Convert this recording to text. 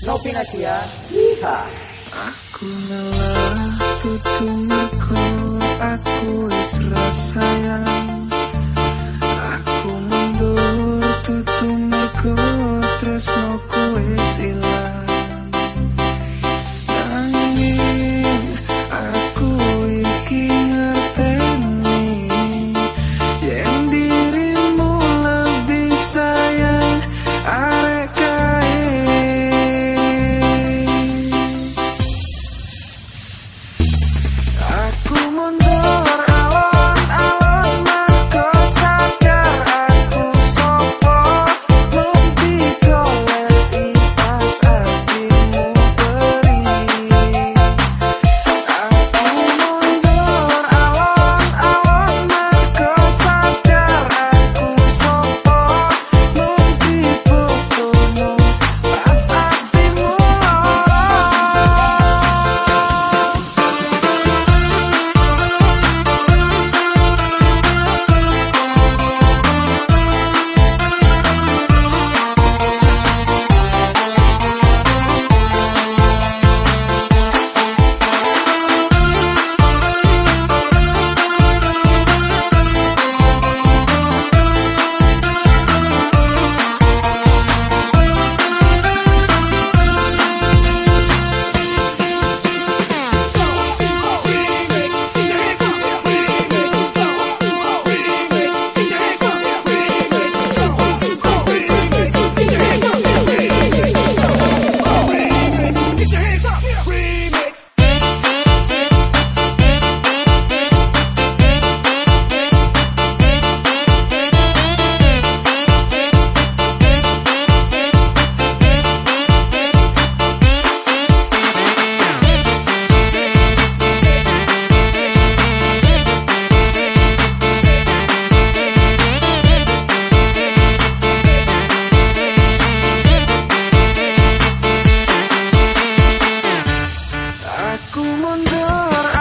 Novinasia, Iha. Aku lelah tutumiku, aku wis sayang. You're